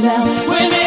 now. We're